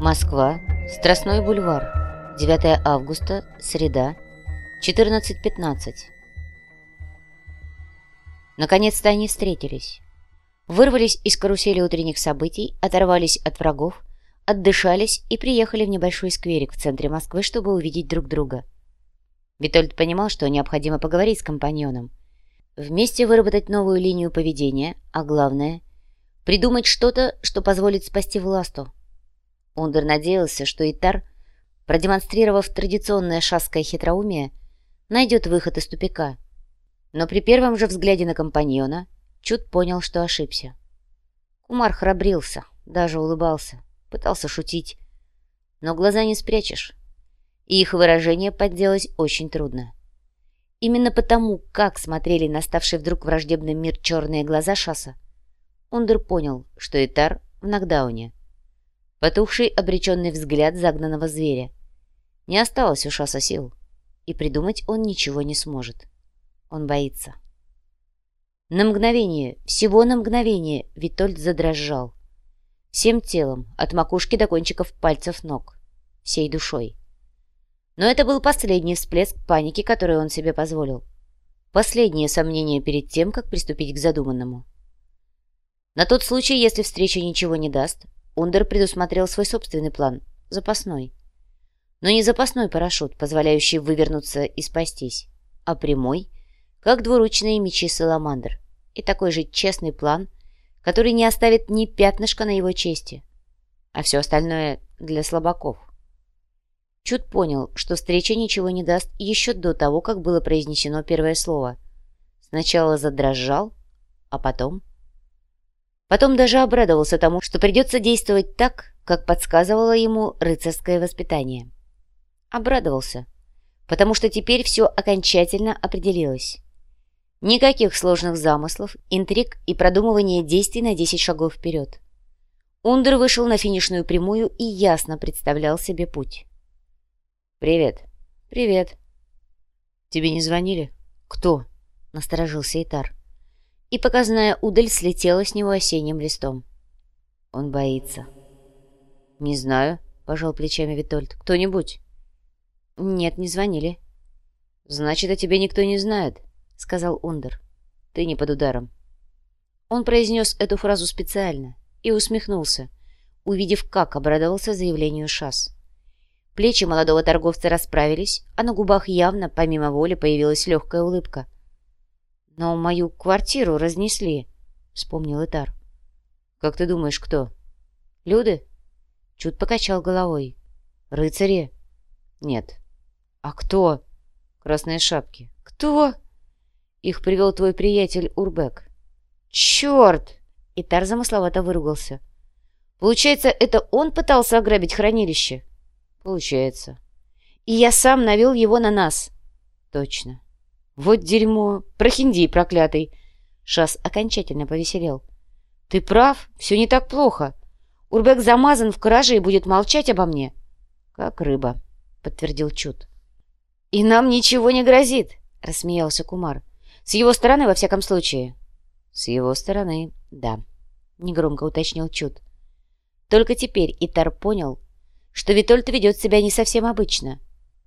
Москва, Страстной бульвар, 9 августа, среда, 14.15. Наконец-то они встретились. Вырвались из карусели утренних событий, оторвались от врагов, отдышались и приехали в небольшой скверик в центре Москвы, чтобы увидеть друг друга. Витольд понимал, что необходимо поговорить с компаньоном, вместе выработать новую линию поведения, а главное — придумать что-то, что позволит спасти Власту. Ундер надеялся, что Итар, продемонстрировав традиционное шасское хитроумие, найдет выход из тупика. Но при первом же взгляде на компаньона Чуд понял, что ошибся. Кумар храбрился, даже улыбался, пытался шутить. Но глаза не спрячешь, и их выражение подделать очень трудно. Именно потому, как смотрели на ставший вдруг враждебный мир черные глаза Шаса, Ундер понял, что Итар в нокдауне. Потухший обреченный взгляд загнанного зверя. Не осталось у Шаса сил, и придумать он ничего не сможет. Он боится. На мгновение, всего на мгновение, Витольд задрожал. Всем телом, от макушки до кончиков пальцев ног. Всей душой. Но это был последний всплеск паники, который он себе позволил. Последнее сомнение перед тем, как приступить к задуманному. На тот случай, если встреча ничего не даст, Ундер предусмотрел свой собственный план, запасной. Но не запасной парашют, позволяющий вывернуться и спастись, а прямой, как двуручные мечи Саламандр, и такой же честный план, который не оставит ни пятнышка на его чести, а все остальное для слабаков. Чуд понял, что встреча ничего не даст еще до того, как было произнесено первое слово. Сначала задрожал, а потом... Потом даже обрадовался тому, что придется действовать так, как подсказывало ему рыцарское воспитание. Обрадовался, потому что теперь все окончательно определилось. Никаких сложных замыслов, интриг и продумывания действий на 10 шагов вперед. Ундер вышел на финишную прямую и ясно представлял себе путь. «Привет». «Привет». «Тебе не звонили?» «Кто?» — насторожился Итар. И показная удаль слетела с него осенним листом. Он боится. «Не знаю», — пожал плечами Витольд. «Кто-нибудь?» «Нет, не звонили». «Значит, о тебе никто не знает», — сказал Ундер. «Ты не под ударом». Он произнес эту фразу специально и усмехнулся, увидев, как обрадовался заявлению Шас. Плечи молодого торговца расправились, а на губах явно, помимо воли, появилась легкая улыбка. «Но мою квартиру разнесли», — вспомнил Итар. «Как ты думаешь, кто?» «Люды?» Чуть покачал головой. «Рыцари?» «Нет». «А кто?» «Красные шапки». «Кто?» «Их привел твой приятель Урбек». «Черт!» Итар замысловато выругался. «Получается, это он пытался ограбить хранилище?» Получается. И я сам навел его на нас. Точно. Вот дерьмо. Прохиндей проклятый. Шас окончательно повеселел. Ты прав, все не так плохо. Урбек замазан в краже и будет молчать обо мне. Как рыба, подтвердил Чуд. И нам ничего не грозит, рассмеялся Кумар. С его стороны, во всяком случае. С его стороны, да, негромко уточнил Чуд. Только теперь Итар понял, что Витольд ведет себя не совсем обычно.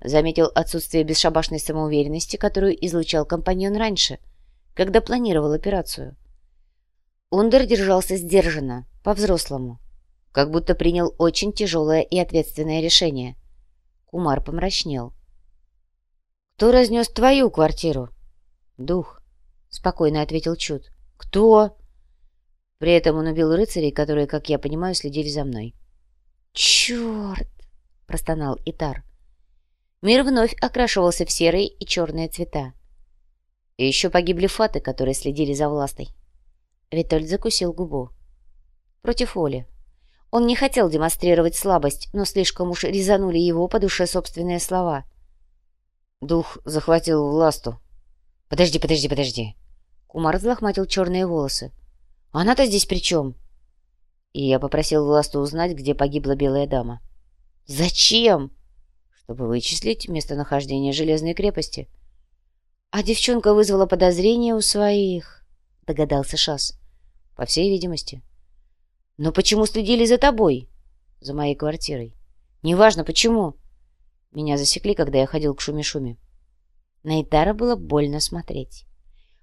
Заметил отсутствие бесшабашной самоуверенности, которую излучал компаньон раньше, когда планировал операцию. Ундер держался сдержанно, по-взрослому, как будто принял очень тяжелое и ответственное решение. Кумар помрачнел. «Кто разнес твою квартиру?» «Дух», — спокойно ответил Чуд. «Кто?» При этом он убил рыцарей, которые, как я понимаю, следили за мной. «Черт!» — простонал Итар. Мир вновь окрашивался в серые и черные цвета. И еще погибли фаты, которые следили за властой. Витольд закусил губу. Против воли. Он не хотел демонстрировать слабость, но слишком уж резанули его по душе собственные слова. Дух захватил власту. «Подожди, подожди, подожди!» Кумар взлохматил черные волосы. «Она-то здесь при чем?» и я попросил Власту узнать, где погибла Белая Дама. «Зачем?» «Чтобы вычислить местонахождение Железной крепости». «А девчонка вызвала подозрения у своих», — догадался Шас. «По всей видимости». «Но почему следили за тобой?» за моей квартирой. Неважно, почему. Меня засекли, когда я ходил к шуме-шуме. На Итара было больно смотреть.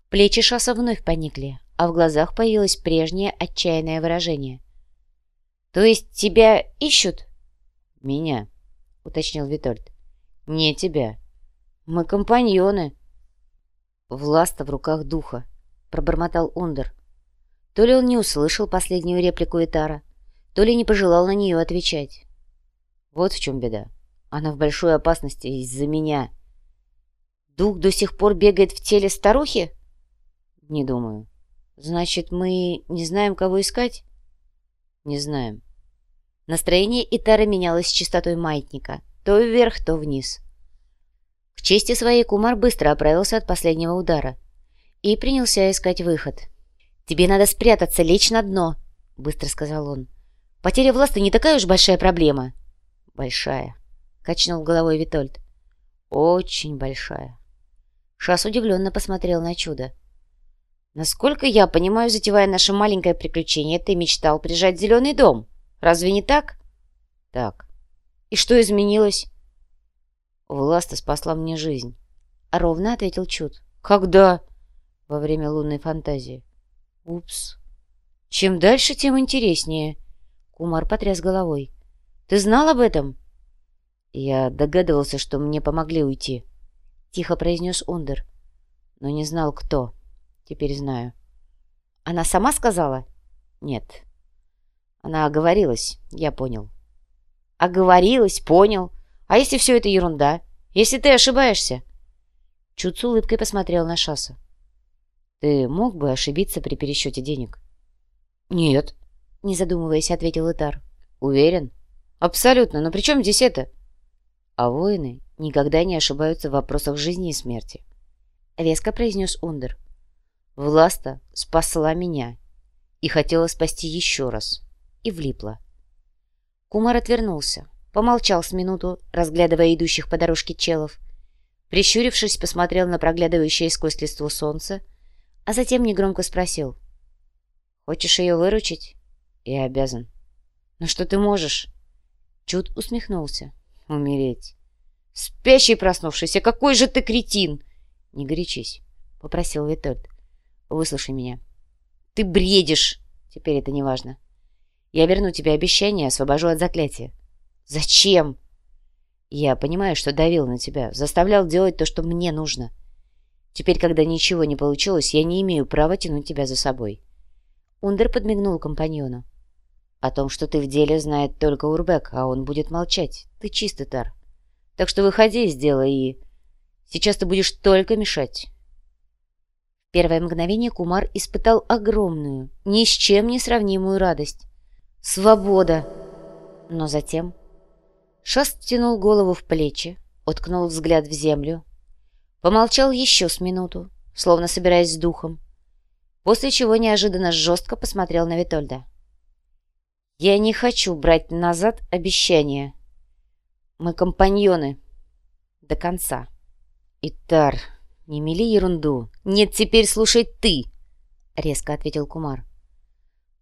Плечи Шаса вновь поникли, а в глазах появилось прежнее отчаянное выражение. «То есть тебя ищут?» «Меня», — уточнил Витольд. «Не тебя. Мы компаньоны». «Власта в руках духа», — пробормотал Ундер. То ли он не услышал последнюю реплику Итара, то ли не пожелал на нее отвечать. «Вот в чем беда. Она в большой опасности из-за меня». «Дух до сих пор бегает в теле старухи?» «Не думаю». «Значит, мы не знаем, кого искать?» «Не знаем». Настроение Итара менялось с частотой маятника, то вверх, то вниз. К чести своей Кумар быстро оправился от последнего удара и принялся искать выход. «Тебе надо спрятаться, лечь на дно», — быстро сказал он. «Потеря власти не такая уж большая проблема». «Большая», — качнул головой Витольд. «Очень большая». Шас удивленно посмотрел на чудо. «Насколько я понимаю, затевая наше маленькое приключение, ты мечтал прижать зеленый дом. Разве не так?» «Так». «И что изменилось?» «Власта спасла мне жизнь», — ровно ответил Чуд. «Когда?» «Во время лунной фантазии». «Упс. Чем дальше, тем интереснее». Кумар потряс головой. «Ты знал об этом?» «Я догадывался, что мне помогли уйти», — тихо произнес Ундер. «Но не знал, кто». Теперь знаю. Она сама сказала? Нет. Она оговорилась, я понял. Оговорилась, понял. А если все это ерунда? Если ты ошибаешься? Чуд с улыбкой посмотрел на Шаса. Ты мог бы ошибиться при пересчете денег? Нет, не задумываясь, ответил Итар. Уверен? Абсолютно, но при чем здесь это? А воины никогда не ошибаются в вопросах жизни и смерти. Резко произнес Ундер. Власта спасла меня и хотела спасти еще раз. И влипла. Кумар отвернулся, помолчал с минуту, разглядывая идущих по дорожке челов. Прищурившись, посмотрел на проглядывающее сквозь листву солнце, а затем негромко спросил. «Хочешь ее выручить?» «Я обязан». «Но что ты можешь?» Чуд усмехнулся. «Умереть». «Спящий проснувшийся, какой же ты кретин!» «Не горячись», — попросил Витольд. Выслушай меня. Ты бредишь. Теперь это не важно. Я верну тебе обещание, освобожу от заклятия. Зачем? Я понимаю, что давил на тебя, заставлял делать то, что мне нужно. Теперь, когда ничего не получилось, я не имею права тянуть тебя за собой. Ундер подмигнул компаньону. О том, что ты в деле, знает только Урбек, а он будет молчать. Ты чистый, Тар. Так что выходи из дела и... Сейчас ты будешь только мешать первое мгновение Кумар испытал огромную, ни с чем не сравнимую радость. Свобода! Но затем... Шаст втянул голову в плечи, уткнул взгляд в землю, помолчал еще с минуту, словно собираясь с духом, после чего неожиданно жестко посмотрел на Витольда. «Я не хочу брать назад обещания. Мы компаньоны. До конца». «Итар!» «Не мели ерунду. Нет, теперь слушай ты!» — резко ответил Кумар.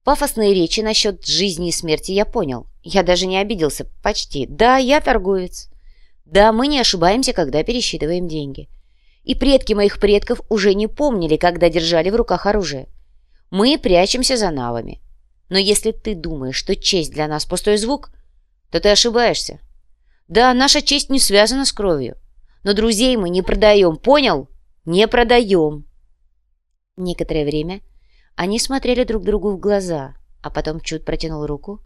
Пафосные речи насчет жизни и смерти я понял. Я даже не обиделся. Почти. Да, я торговец. Да, мы не ошибаемся, когда пересчитываем деньги. И предки моих предков уже не помнили, когда держали в руках оружие. Мы прячемся за навами. Но если ты думаешь, что честь для нас пустой звук, то ты ошибаешься. Да, наша честь не связана с кровью. Но друзей мы не продаем, понял? Не продаем!» Некоторое время они смотрели друг другу в глаза, а потом Чуд протянул руку,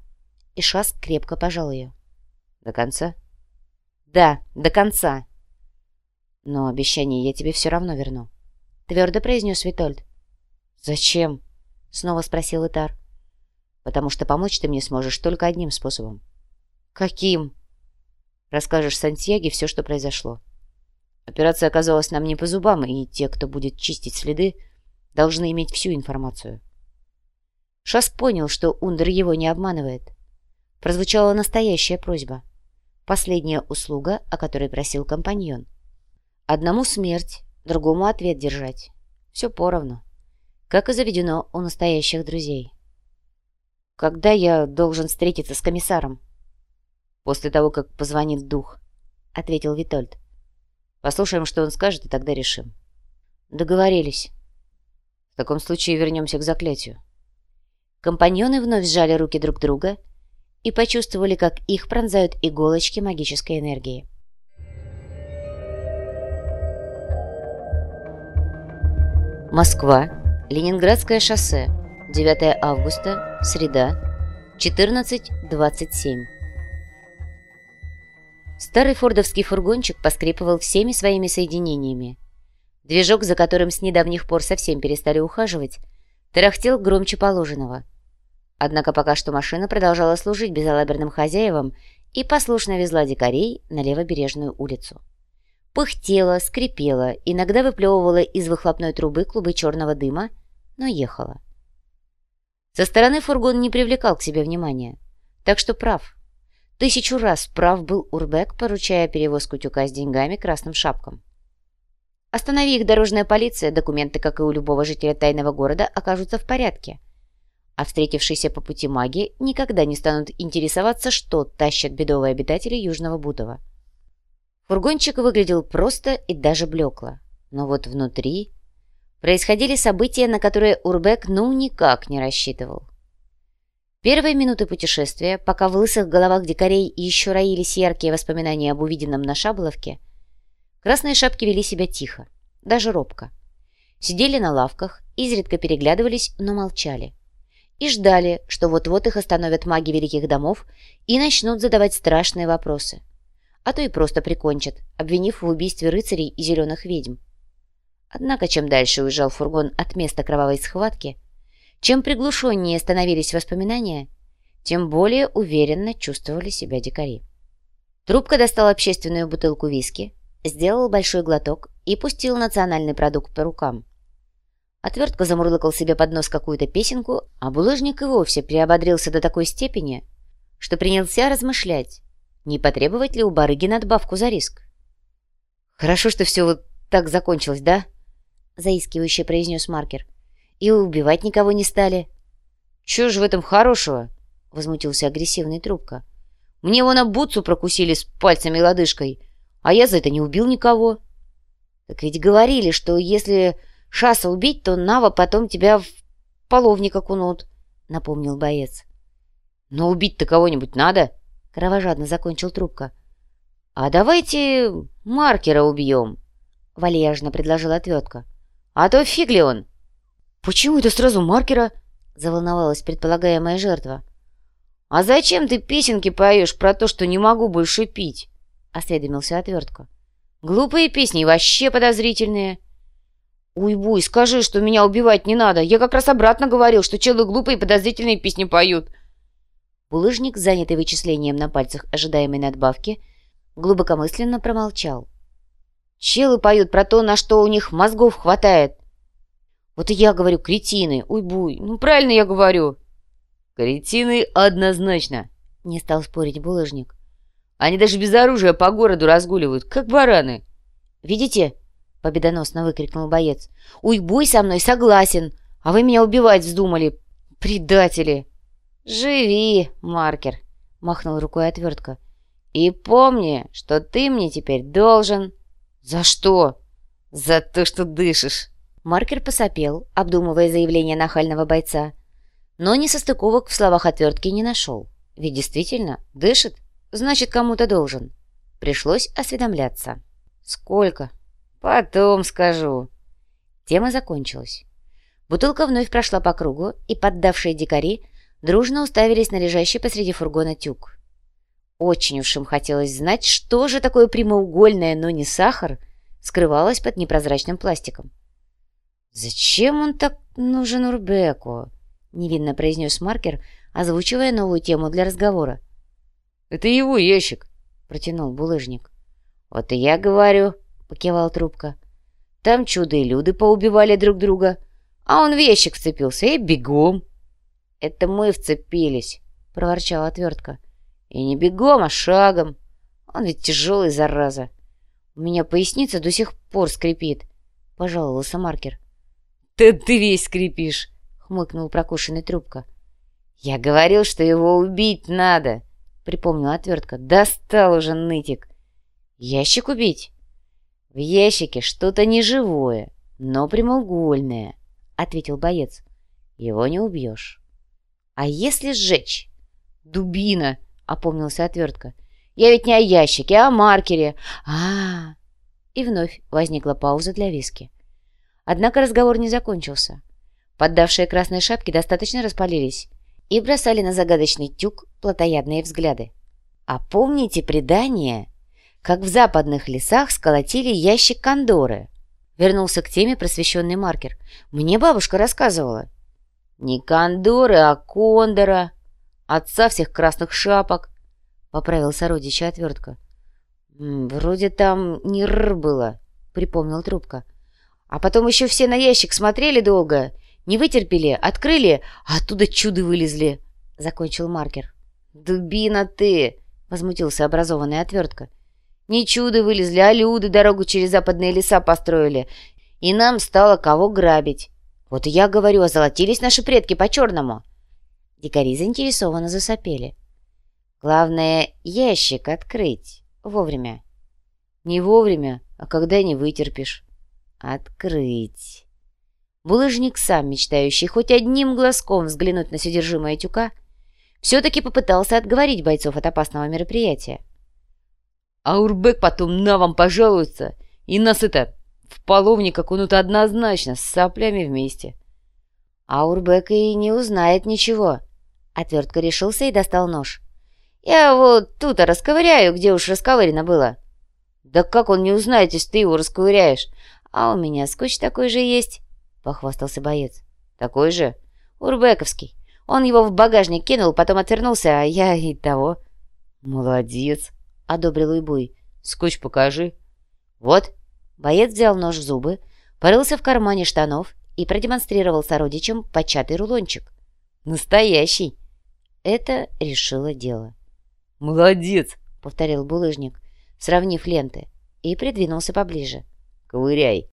и Шас крепко пожал ее. «До конца?» «Да, до конца!» «Но обещание я тебе все равно верну», — твердо произнес Витольд. «Зачем?» — снова спросил Итар. «Потому что помочь ты мне сможешь только одним способом». «Каким?» «Расскажешь Сантьяге все, что произошло». Операция оказалась нам не по зубам, и те, кто будет чистить следы, должны иметь всю информацию. Шас понял, что Ундер его не обманывает. Прозвучала настоящая просьба. Последняя услуга, о которой просил компаньон. Одному смерть, другому ответ держать. Все поровну. Как и заведено у настоящих друзей. «Когда я должен встретиться с комиссаром?» «После того, как позвонит дух», — ответил Витольд. «Послушаем, что он скажет, и тогда решим». «Договорились». «В таком случае вернемся к заклятию». Компаньоны вновь сжали руки друг друга и почувствовали, как их пронзают иголочки магической энергии. Москва, Ленинградское шоссе, 9 августа, среда, 14.27. Старый фордовский фургончик поскрипывал всеми своими соединениями. Движок, за которым с недавних пор совсем перестали ухаживать, тарахтел громче положенного. Однако пока что машина продолжала служить безалаберным хозяевам и послушно везла дикарей на левобережную улицу. Пыхтела, скрипела, иногда выплевывала из выхлопной трубы клубы черного дыма, но ехала. Со стороны фургон не привлекал к себе внимания, так что прав. Тысячу раз прав был Урбек, поручая перевозку тюка с деньгами красным шапкам. Останови их дорожная полиция, документы, как и у любого жителя тайного города, окажутся в порядке. А встретившиеся по пути маги никогда не станут интересоваться, что тащат бедовые обитатели Южного Бутова. Фургончик выглядел просто и даже блекло. Но вот внутри происходили события, на которые Урбек ну никак не рассчитывал. Первые минуты путешествия, пока в лысых головах дикарей еще роились яркие воспоминания об увиденном на Шаболовке, красные шапки вели себя тихо, даже робко. Сидели на лавках, изредка переглядывались, но молчали. И ждали, что вот-вот их остановят маги великих домов и начнут задавать страшные вопросы. А то и просто прикончат, обвинив в убийстве рыцарей и зеленых ведьм. Однако, чем дальше уезжал фургон от места кровавой схватки, чем приглушеннее становились воспоминания, тем более уверенно чувствовали себя дикари. Трубка достал общественную бутылку виски, сделал большой глоток и пустил национальный продукт по рукам. Отвертка замурлыкал себе под нос какую-то песенку, а булыжник и вовсе приободрился до такой степени, что принялся размышлять, не потребовать ли у барыги надбавку за риск. «Хорошо, что все вот так закончилось, да?» — заискивающе произнес маркер. «И убивать никого не стали». «Чего же в этом хорошего?» — возмутился агрессивный трубка. «Мне вон бутсу прокусили с пальцами и лодыжкой, а я за это не убил никого». «Так ведь говорили, что если Шаса убить, то Нава потом тебя в половник окунут», — напомнил боец. «Но убить-то кого-нибудь надо», — кровожадно закончил трубка. «А давайте маркера убьем», — вальяжно предложила отвертка. А то фиг ли он!» «Почему это сразу маркера?» — заволновалась предполагаемая жертва. «А зачем ты песенки поешь про то, что не могу больше пить?» — осведомился отвертка. «Глупые песни вообще подозрительные». «Уй-буй, скажи, что меня убивать не надо. Я как раз обратно говорил, что челы глупые подозрительные песни поют». Булыжник, занятый вычислением на пальцах ожидаемой надбавки, глубокомысленно промолчал. Челы поют про то, на что у них мозгов хватает. Вот и я говорю, кретины, уй-буй. Ну, правильно я говорю. Кретины однозначно, не стал спорить булыжник. Они даже без оружия по городу разгуливают, как бараны. Видите? Победоносно выкрикнул боец. Уй-буй со мной согласен, а вы меня убивать вздумали. Предатели! Живи, маркер, махнул рукой отвертка. И помни, что ты мне теперь должен... «За что?» «За то, что дышишь!» Маркер посопел, обдумывая заявление нахального бойца. Но несостыковок в словах отвертки не нашел. Ведь действительно, дышит, значит, кому-то должен. Пришлось осведомляться. «Сколько?» «Потом скажу». Тема закончилась. Бутылка вновь прошла по кругу, и поддавшие дикари дружно уставились на лежащий посреди фургона тюк. Очень уж им хотелось знать, что же такое прямоугольное, но не сахар, скрывалось под непрозрачным пластиком. «Зачем он так нужен Урбеку?» — невинно произнес маркер, озвучивая новую тему для разговора. «Это его ящик», — протянул булыжник. «Вот и я говорю», — покивал трубка. «Там чудо и люди поубивали друг друга, а он в ящик вцепился и бегом». «Это мы вцепились», — проворчала отвертка. И не бегом, а шагом. Он ведь тяжелый, зараза. У меня поясница до сих пор скрипит, — пожаловался маркер. «Да ты весь скрипишь!» — хмыкнул прокушенный трубка. «Я говорил, что его убить надо!» —— припомнила отвертка. «Достал уже нытик!» «Ящик убить?» «В ящике что-то неживое, но прямоугольное», — ответил боец. «Его не убьешь». «А если сжечь?» «Дубина!» — опомнился отвертка. «Я ведь не о ящике, а о маркере!» а, -а, -а И вновь возникла пауза для виски. Однако разговор не закончился. Поддавшие красной шапки достаточно распалились и бросали на загадочный тюк плотоядные взгляды. «А помните предание, как в западных лесах сколотили ящик кондоры?» Вернулся к теме просвещенный маркер. «Мне бабушка рассказывала». «Не кондоры, а кондора. Отца всех красных шапок», — поправил сородича отвертка. «Вроде там не р было», — припомнил трубка. А потом еще все на ящик смотрели долго, не вытерпели, открыли, а оттуда чуды вылезли», — закончил маркер. «Дубина ты!» — возмутился образованная отвертка. «Не чуды вылезли, а люди дорогу через западные леса построили, и нам стало кого грабить. Вот я говорю, озолотились наши предки по-черному». Дикари заинтересованно засопели. «Главное, ящик открыть вовремя». «Не вовремя, а когда не вытерпишь». Открыть. Булыжник, сам мечтающий хоть одним глазком взглянуть на содержимое тюка, все-таки попытался отговорить бойцов от опасного мероприятия. «А Урбек потом на вам пожалуется, и нас это в половник окунут однозначно, с соплями вместе». «А Урбек и не узнает ничего». Отвертка решился и достал нож. «Я вот тут расковыряю, где уж расковырено было». «Да как он не узнает, если ты его расковыряешь? «А у меня скотч такой же есть», — похвастался боец. «Такой же? Урбековский. Он его в багажник кинул, потом отвернулся, а я и того». «Молодец», — одобрил Уйбуй. «Скотч покажи». «Вот». Боец взял нож в зубы, порылся в кармане штанов и продемонстрировал сородичам початый рулончик. «Настоящий!» Это решило дело. «Молодец!» — повторил булыжник, сравнив ленты, и придвинулся поближе. Ковыряй.